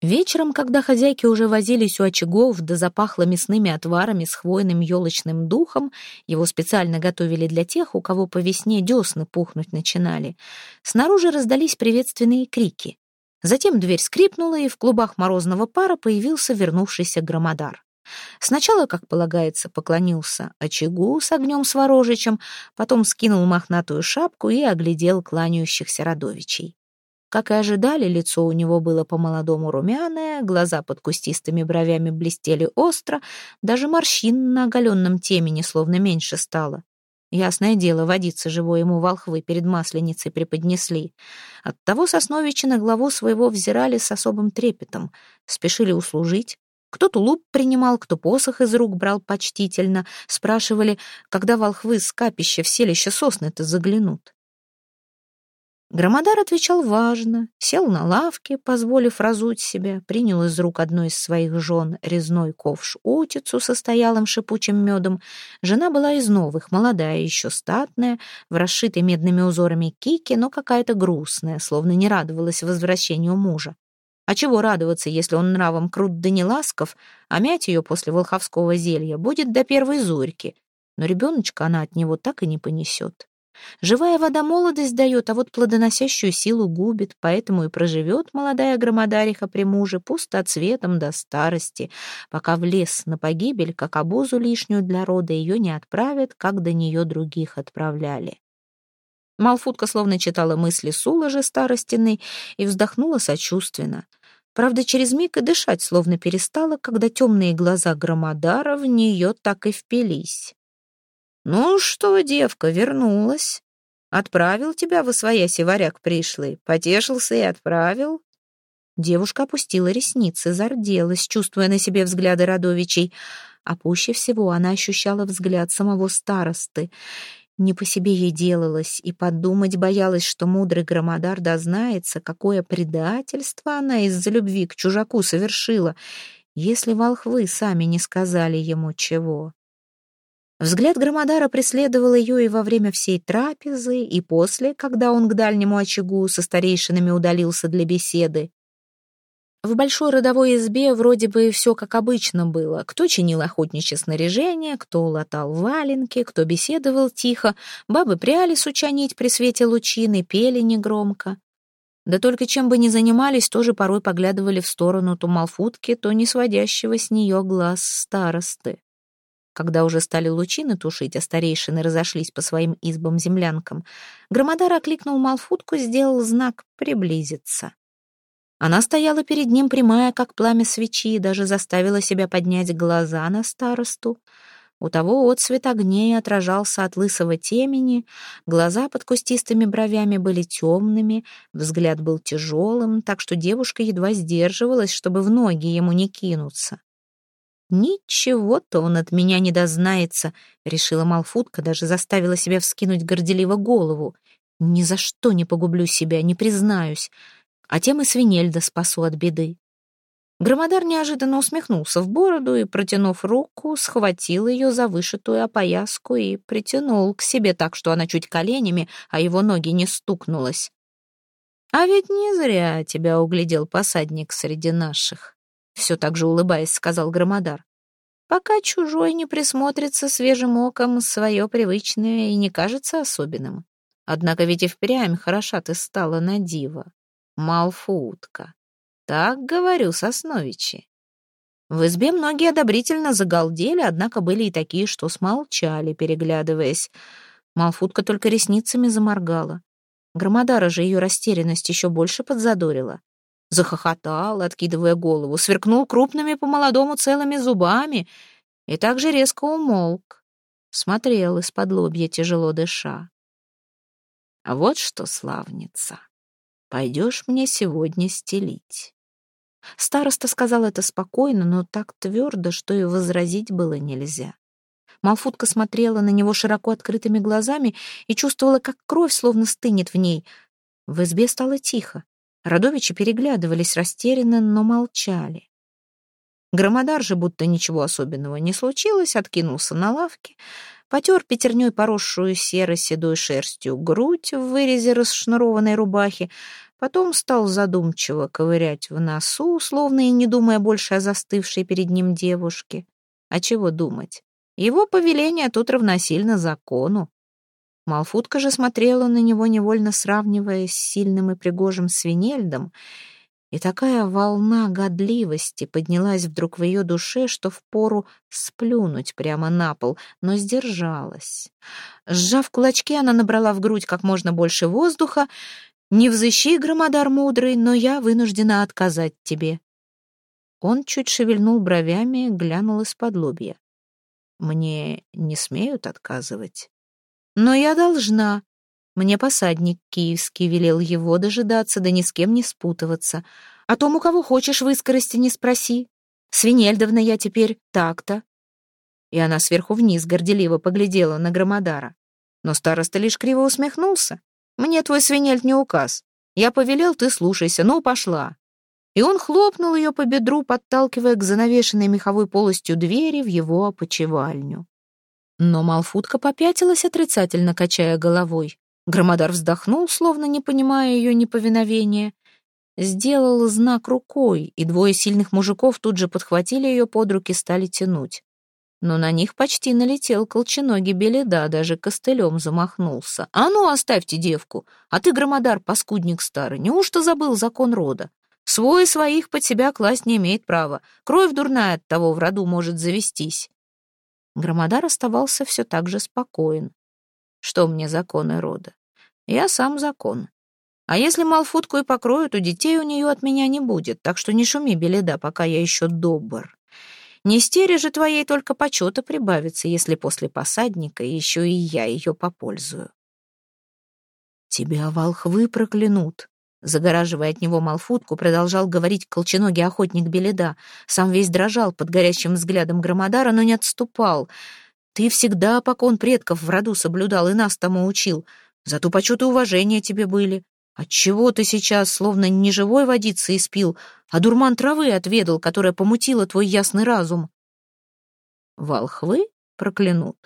Speaker 1: Вечером, когда хозяйки уже возились у очагов, да запахло мясными отварами с хвойным елочным духом, его специально готовили для тех, у кого по весне десны пухнуть начинали, снаружи раздались приветственные крики. Затем дверь скрипнула, и в клубах морозного пара появился вернувшийся громодар. Сначала, как полагается, поклонился очагу с огнем сворожичем, потом скинул мохнатую шапку и оглядел кланяющихся родовичей. Как и ожидали, лицо у него было по-молодому румяное, глаза под кустистыми бровями блестели остро, даже морщин на оголенном темени словно меньше стало. Ясное дело, водиться живой ему волхвы перед масленицей преподнесли. Оттого сосновичи на главу своего взирали с особым трепетом, спешили услужить, кто тулуп принимал, кто посох из рук брал почтительно. Спрашивали, когда волхвы с капища в селище сосны-то заглянут. Громодар отвечал важно, сел на лавке, позволив разуть себя, принял из рук одной из своих жен резной ковш утицу со стоялым шипучим медом. Жена была из новых, молодая, еще статная, в расшитой медными узорами кике, но какая-то грустная, словно не радовалась возвращению мужа. А чего радоваться, если он нравом крут да не ласков, а мять ее после волховского зелья будет до первой зорьки. Но ребеночка она от него так и не понесет. Живая вода молодость дает, а вот плодоносящую силу губит, поэтому и проживет молодая громодариха при муже пустоцветом до старости, пока в лес на погибель, как обузу лишнюю для рода, ее не отправят, как до нее других отправляли. Малфутка словно читала мысли Суложи старостиной и вздохнула сочувственно. Правда, через миг и дышать словно перестала, когда темные глаза Громодара в нее так и впились. «Ну что, девка, вернулась? Отправил тебя в освояси варяг пришлый, потешился и отправил?» Девушка опустила ресницы, зарделась, чувствуя на себе взгляды родовичей, а пуще всего она ощущала взгляд самого старосты — Не по себе ей делалось, и подумать боялась, что мудрый громодар дознается, какое предательство она из-за любви к чужаку совершила, если волхвы сами не сказали ему чего. Взгляд Громодара преследовал ее и во время всей трапезы, и после, когда он к дальнему очагу со старейшинами удалился для беседы. В большой родовой избе вроде бы все как обычно было. Кто чинил охотничье снаряжение, кто латал валенки, кто беседовал тихо, бабы пряли суча нить при свете лучины, пели негромко. Да только чем бы ни занимались, тоже порой поглядывали в сторону то Малфутки, то не сводящего с нее глаз старосты. Когда уже стали лучины тушить, а старейшины разошлись по своим избам-землянкам, Громодар окликнул Малфутку, сделал знак «приблизиться». Она стояла перед ним прямая, как пламя свечи, и даже заставила себя поднять глаза на старосту. У того отцвет огней отражался от лысого темени, глаза под кустистыми бровями были темными, взгляд был тяжелым, так что девушка едва сдерживалась, чтобы в ноги ему не кинуться. «Ничего-то он от меня не дознается», — решила Малфутка, даже заставила себя вскинуть горделиво голову. «Ни за что не погублю себя, не признаюсь, а тем и свинельда спасу от беды». Громодар неожиданно усмехнулся в бороду и, протянув руку, схватил ее за вышитую опояску и притянул к себе так, что она чуть коленями, а его ноги не стукнулась. «А ведь не зря тебя углядел посадник среди наших», — все так же улыбаясь, сказал Громодар. «Пока чужой не присмотрится свежим оком, свое привычное и не кажется особенным. Однако ведь и впрямь хороша ты стала на диво. Малфутка. Так говорю, Сосновичи. В избе многие одобрительно загалдели, однако были и такие, что смолчали, переглядываясь. Малфутка только ресницами заморгала. Громодара же ее растерянность еще больше подзадорила. Захохотал, откидывая голову, сверкнул крупными по-молодому целыми зубами и также резко умолк. Смотрел из-под лобья, тяжело дыша. А вот что, славница, пойдешь мне сегодня стелить. Староста сказал это спокойно, но так твердо, что и возразить было нельзя. Малфутка смотрела на него широко открытыми глазами и чувствовала, как кровь словно стынет в ней. В избе стало тихо. Родовичи переглядывались растерянно, но молчали. Громодар же, будто ничего особенного не случилось, откинулся на лавке, потер пятерней поросшую серо-седой шерстью грудь в вырезе расшнурованной рубахи, потом стал задумчиво ковырять в носу, словно и не думая больше о застывшей перед ним девушке. А чего думать? Его повеление тут равносильно закону. Малфутка же смотрела на него, невольно сравнивая с сильным и пригожим свинельдом, и такая волна годливости поднялась вдруг в ее душе, что впору сплюнуть прямо на пол, но сдержалась. Сжав кулачки, она набрала в грудь как можно больше воздуха. «Не взыщи, громодар мудрый, но я вынуждена отказать тебе». Он чуть шевельнул бровями, глянул из-под лобья. «Мне не смеют отказывать?» Но я должна. Мне посадник киевский велел его дожидаться, да ни с кем не спутываться. О том, у кого хочешь, в искорости не спроси. Свинельдовна я теперь так-то. И она сверху вниз горделиво поглядела на Громодара. Но староста лишь криво усмехнулся. «Мне твой свинельд не указ. Я повелел, ты слушайся, ну, пошла». И он хлопнул ее по бедру, подталкивая к занавешенной меховой полостью двери в его опочивальню. Но Малфутка попятилась, отрицательно качая головой. Громодар вздохнул, словно не понимая ее неповиновения. Сделал знак рукой, и двое сильных мужиков тут же подхватили ее под руки, стали тянуть. Но на них почти налетел колченогий Беледа, даже костылем замахнулся. «А ну, оставьте девку! А ты, Громодар, паскудник старый, неужто забыл закон рода? Свой своих под себя класть не имеет права. Кровь дурная от того в роду может завестись. Громодар оставался все так же спокоен. Что мне законы рода? Я сам закон. А если Малфутку и покроют, то детей у нее от меня не будет, так что не шуми, Беледа, пока я еще добр. Не стере же твоей только почета прибавится, если после посадника еще и я ее попользую. Тебя волхвы проклянут, Загораживая от него Малфутку, продолжал говорить колченогий охотник Беледа. Сам весь дрожал под горящим взглядом Громодара, но не отступал. Ты всегда покон предков в роду соблюдал и нас тому учил. Зато почет и уважение тебе были. Отчего ты сейчас словно не живой водицы испил, а дурман травы отведал, которая помутила твой ясный разум? Волхвы проклянут,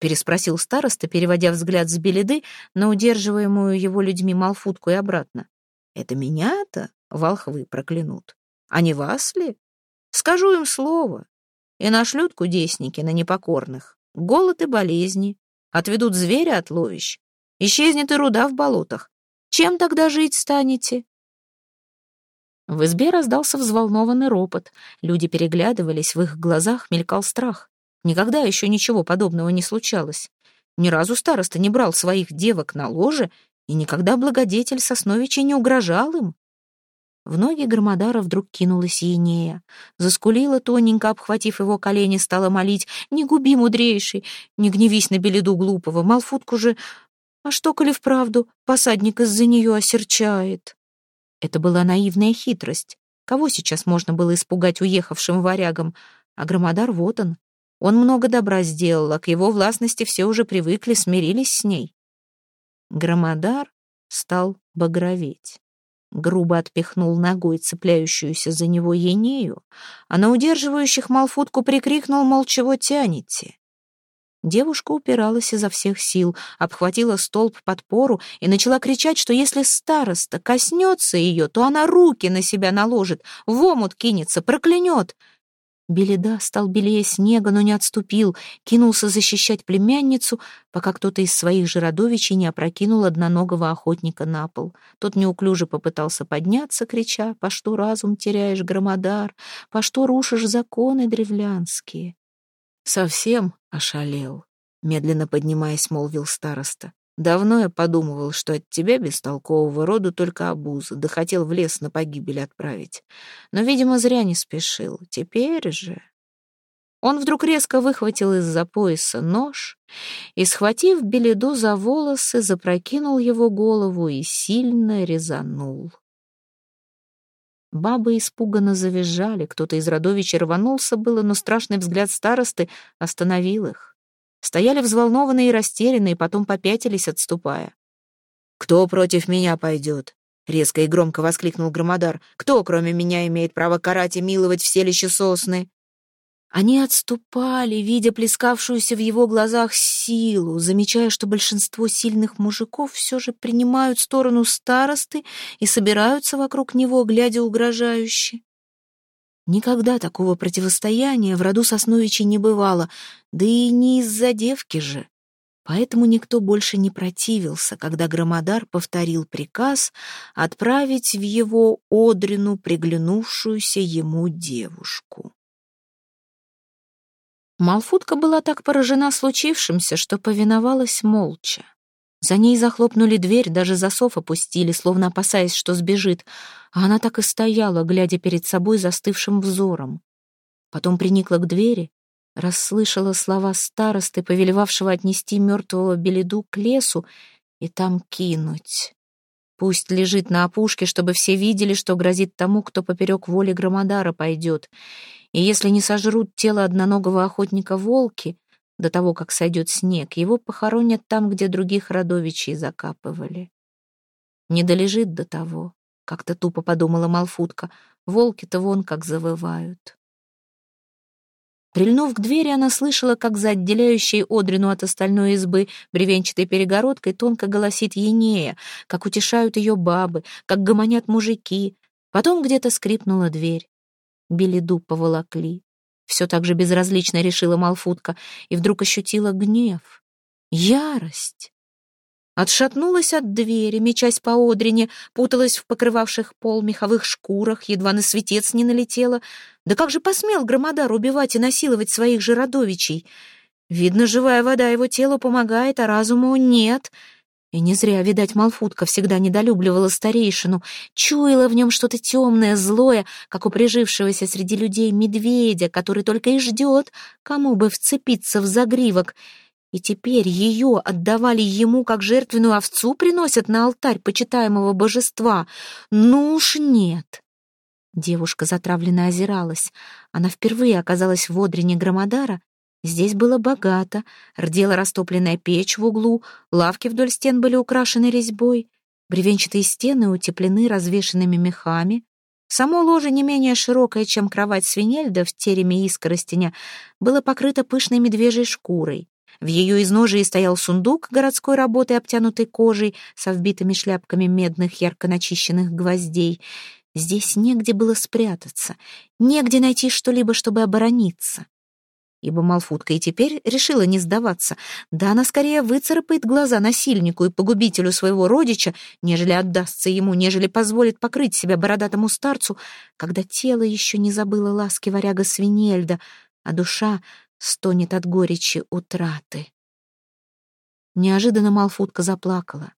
Speaker 1: переспросил староста, переводя взгляд с беледы на удерживаемую его людьми Малфутку и обратно. Это меня-то волхвы проклянут, а не вас ли? Скажу им слово, и нашлют кудесники на непокорных. Голод и болезни, отведут зверя от ловищ, исчезнет и руда в болотах, чем тогда жить станете?» В избе раздался взволнованный ропот. Люди переглядывались, в их глазах мелькал страх. Никогда еще ничего подобного не случалось. Ни разу староста не брал своих девок на ложе, и никогда благодетель Сосновичей не угрожал им. В ноги Громодара вдруг кинулась Енея. Заскулила тоненько, обхватив его колени, стала молить. «Не губи, мудрейший! Не гневись на беледу глупого! Малфутку же а что, коли вправду посадник из-за нее осерчает? Это была наивная хитрость. Кого сейчас можно было испугать уехавшим варягам? А Громодар вот он. Он много добра сделал, а к его властности все уже привыкли, смирились с ней. Громодар стал багроветь. Грубо отпихнул ногой цепляющуюся за него Енею, а на удерживающих Малфутку прикрикнул, мол, чего тянете? Девушка упиралась изо всех сил, обхватила столб подпору и начала кричать, что если староста коснется ее, то она руки на себя наложит, в омут кинется, проклянет. Беледа стал белее снега, но не отступил, кинулся защищать племянницу, пока кто-то из своих же родовичей не опрокинул одноногого охотника на пол. Тот неуклюже попытался подняться, крича, «По что разум теряешь, громодар? По что рушишь законы древлянские?» «Совсем ошалел», — медленно поднимаясь, молвил староста. «Давно я подумывал, что от тебя, бестолкового роду, только обуза, да хотел в лес на погибель отправить. Но, видимо, зря не спешил. Теперь же...» Он вдруг резко выхватил из-за пояса нож и, схватив Беледу за волосы, запрокинул его голову и сильно резанул. Бабы испуганно завизжали, кто-то из родовича рванулся было, но страшный взгляд старосты остановил их. Стояли взволнованные и растерянные, потом попятились, отступая. «Кто против меня пойдет?» — резко и громко воскликнул Громодар. «Кто, кроме меня, имеет право карать и миловать в селище сосны?» Они отступали, видя плескавшуюся в его глазах силу, замечая, что большинство сильных мужиков все же принимают сторону старосты и собираются вокруг него, глядя угрожающе. Никогда такого противостояния в роду Сосновичей не бывало, да и не из-за девки же. Поэтому никто больше не противился, когда Громодар повторил приказ отправить в его одрину приглянувшуюся ему девушку. Малфутка была так поражена случившимся, что повиновалась молча. За ней захлопнули дверь, даже засов опустили, словно опасаясь, что сбежит, а она так и стояла, глядя перед собой застывшим взором. Потом приникла к двери, расслышала слова старосты, повелевавшего отнести мертвого Беледу к лесу и там кинуть. Пусть лежит на опушке, чтобы все видели, что грозит тому, кто поперек воли Громодара пойдет. И если не сожрут тело одноногого охотника волки, до того, как сойдет снег, его похоронят там, где других родовичей закапывали. Не долежит до того, как-то тупо подумала Малфутка, волки-то вон как завывают. Прильнув к двери, она слышала, как за отделяющей Одрину от остальной избы бревенчатой перегородкой тонко голосит Енея, как утешают ее бабы, как гомонят мужики. Потом где-то скрипнула дверь. Белиду поволокли. Все так же безразлично решила Малфутка и вдруг ощутила гнев, ярость. Отшатнулась от двери, мечась по одрине, путалась в покрывавших пол меховых шкурах, едва на светец не налетела. Да как же посмел Громодар убивать и насиловать своих же родовичей? Видно, живая вода его телу помогает, а разуму нет. И не зря, видать, Малфутка всегда недолюбливала старейшину, чуяла в нем что-то темное, злое, как у прижившегося среди людей медведя, который только и ждет, кому бы вцепиться в загривок — и теперь ее отдавали ему, как жертвенную овцу приносят на алтарь почитаемого божества. Ну уж нет. Девушка затравленно озиралась. Она впервые оказалась в Одрине Громодара Здесь было богато, рдела растопленная печь в углу, лавки вдоль стен были украшены резьбой, бревенчатые стены утеплены развешенными мехами. Само ложе, не менее широкое, чем кровать свинельда в тереме искоростеня, было покрыто пышной медвежьей шкурой. В ее изножии стоял сундук городской работы, обтянутый кожей, со вбитыми шляпками медных ярко начищенных гвоздей. Здесь негде было спрятаться, негде найти что-либо, чтобы оборониться ибо Малфутка и теперь решила не сдаваться. Да она скорее выцарапает глаза насильнику и погубителю своего родича, нежели отдастся ему, нежели позволит покрыть себя бородатому старцу, когда тело еще не забыло ласки варяга Свинельда, а душа стонет от горечи утраты. Неожиданно Малфутка заплакала.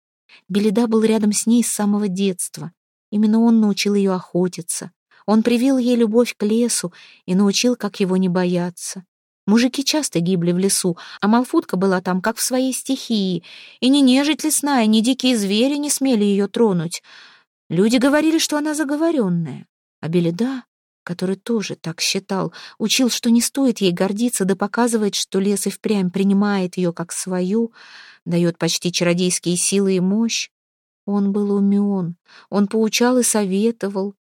Speaker 1: Беледа был рядом с ней с самого детства. Именно он научил ее охотиться. Он привил ей любовь к лесу и научил, как его не бояться. Мужики часто гибли в лесу, а Малфутка была там, как в своей стихии, и ни нежить лесная, ни дикие звери не смели ее тронуть. Люди говорили, что она заговоренная, а Беледа, который тоже так считал, учил, что не стоит ей гордиться, да показывает, что лес и впрямь принимает ее как свою, дает почти чародейские силы и мощь. Он был умен, он поучал и советовал,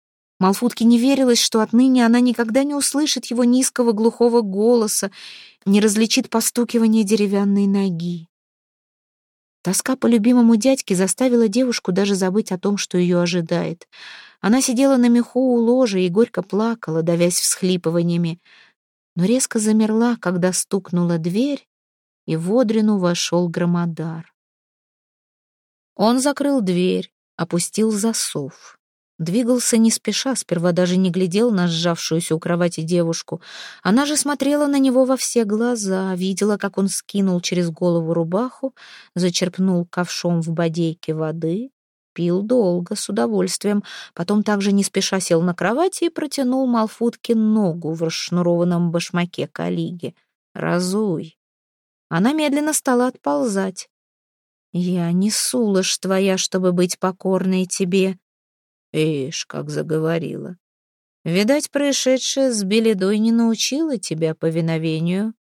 Speaker 1: Малфутке не верилось, что отныне она никогда не услышит его низкого глухого голоса, не различит постукивание деревянной ноги. Тоска по любимому дядьке заставила девушку даже забыть о том, что ее ожидает. Она сидела на меху у ложа и горько плакала, давясь всхлипываниями, но резко замерла, когда стукнула дверь, и в Одрину вошел громодар. Он закрыл дверь, опустил засов. Двигался не спеша, сперва даже не глядел на сжавшуюся у кровати девушку. Она же смотрела на него во все глаза, видела, как он скинул через голову рубаху, зачерпнул ковшом в бодейке воды, пил долго, с удовольствием, потом также не спеша сел на кровати и протянул Малфутке ногу в расшнурованном башмаке Калиги. «Разуй». Она медленно стала отползать. «Я не сулышь твоя, чтобы быть покорной тебе», Ишь, как заговорила. Видать, происшедшее с Беледой не научило тебя повиновению.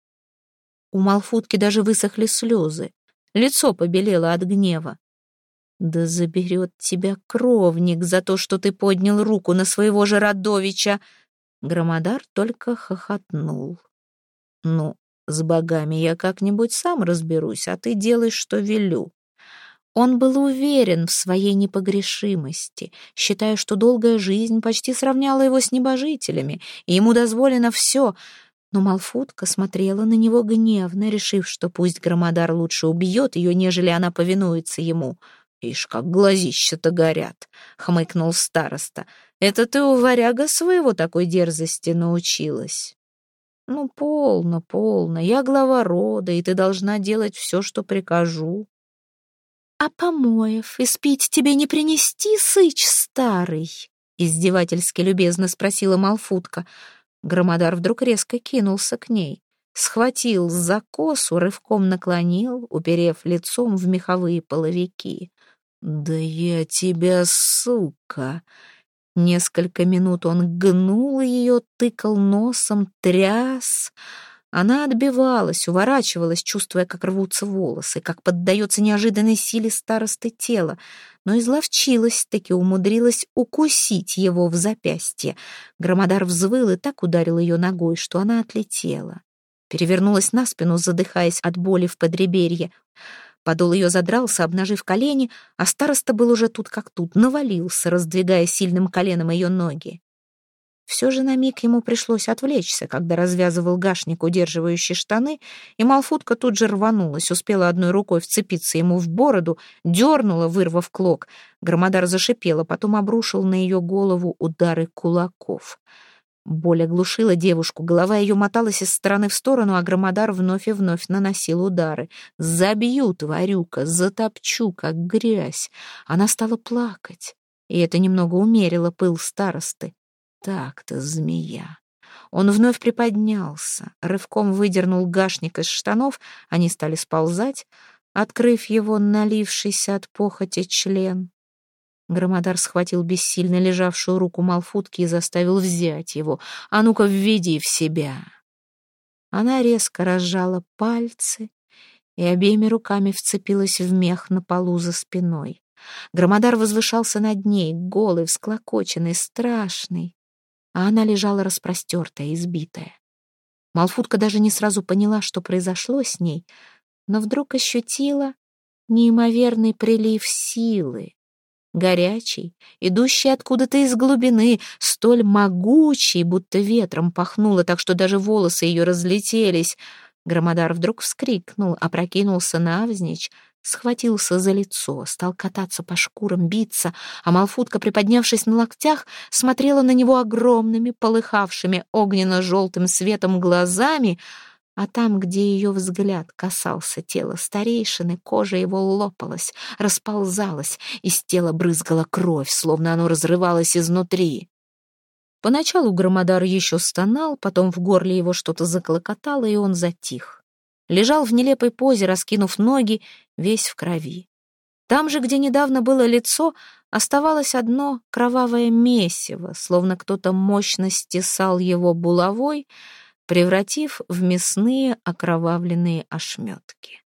Speaker 1: У Малфутки даже высохли слезы. Лицо побелело от гнева. Да заберет тебя кровник за то, что ты поднял руку на своего же Радовича. Громодар только хохотнул. Ну, с богами я как-нибудь сам разберусь, а ты делай, что велю. Он был уверен в своей непогрешимости, считая, что долгая жизнь почти сравняла его с небожителями, и ему дозволено все. Но Малфутка смотрела на него гневно, решив, что пусть Громодар лучше убьет ее, нежели она повинуется ему. «Ишь, как глазища-то горят!» — хмыкнул староста. «Это ты у варяга своего такой дерзости научилась?» «Ну, полно, полно. Я глава рода, и ты должна делать все, что прикажу. «А помоев испить тебе не принести, сыч старый?» Издевательски любезно спросила Малфутка. Громодар вдруг резко кинулся к ней. Схватил за косу, рывком наклонил, уперев лицом в меховые половики. «Да я тебя, сука!» Несколько минут он гнул ее, тыкал носом, тряс, она отбивалась, уворачивалась, чувствуя, как рвутся волосы, как поддается неожиданной силе старосты тела, но изловчилась, таки умудрилась укусить его в запястье. Громодар взвыл и так ударил ее ногой, что она отлетела. Перевернулась на спину, задыхаясь от боли в подреберье. Подол ее задрался, обнажив колени, а староста был уже тут как тут, навалился, раздвигая сильным коленом ее ноги. Все же на миг ему пришлось отвлечься, когда развязывал гашник, удерживающий штаны, и Малфутка тут же рванулась, успела одной рукой вцепиться ему в бороду, дернула, вырвав клок. Громодар зашипела, потом обрушил на ее голову удары кулаков. Боль оглушила девушку, голова ее моталась из стороны в сторону, а Громодар вновь и вновь наносил удары. «Забью, тварюка, затопчу, как грязь!» Она стала плакать, и это немного умерило пыл старосты. Так-то, змея. Он вновь приподнялся, рывком выдернул гашник из штанов, они стали сползать, открыв его налившийся от похоти член. Громодар схватил бессильно лежавшую руку Малфутки и заставил взять его. «А ну-ка, введи в себя!» Она резко разжала пальцы и обеими руками вцепилась в мех на полу за спиной. Громодар возвышался над ней, голый, всклокоченный, страшный, а она лежала распростертая, избитая. Малфутка даже не сразу поняла, что произошло с ней, но вдруг ощутила неимоверный прилив силы, горячий, идущий откуда-то из глубины, столь могучий, будто ветром пахнуло, так что даже волосы ее разлетелись. Громодар вдруг вскрикнул, опрокинулся навзничь, схватился за лицо, стал кататься по шкурам, биться, а Малфутка, приподнявшись на локтях, смотрела на него огромными, полыхавшими огненно-желтым светом глазами, а там, где ее взгляд касался тела старейшины, кожа его лопалась, расползалась, из тела брызгала кровь, словно оно разрывалось изнутри. Поначалу Громодар еще стонал, потом в горле его что-то заклокотало, и он затих. Лежал в нелепой позе, раскинув ноги, весь в крови. Там же, где недавно было лицо, оставалось одно кровавое месиво, словно кто-то мощно стесал его булавой, превратив в мясные окровавленные ошметки.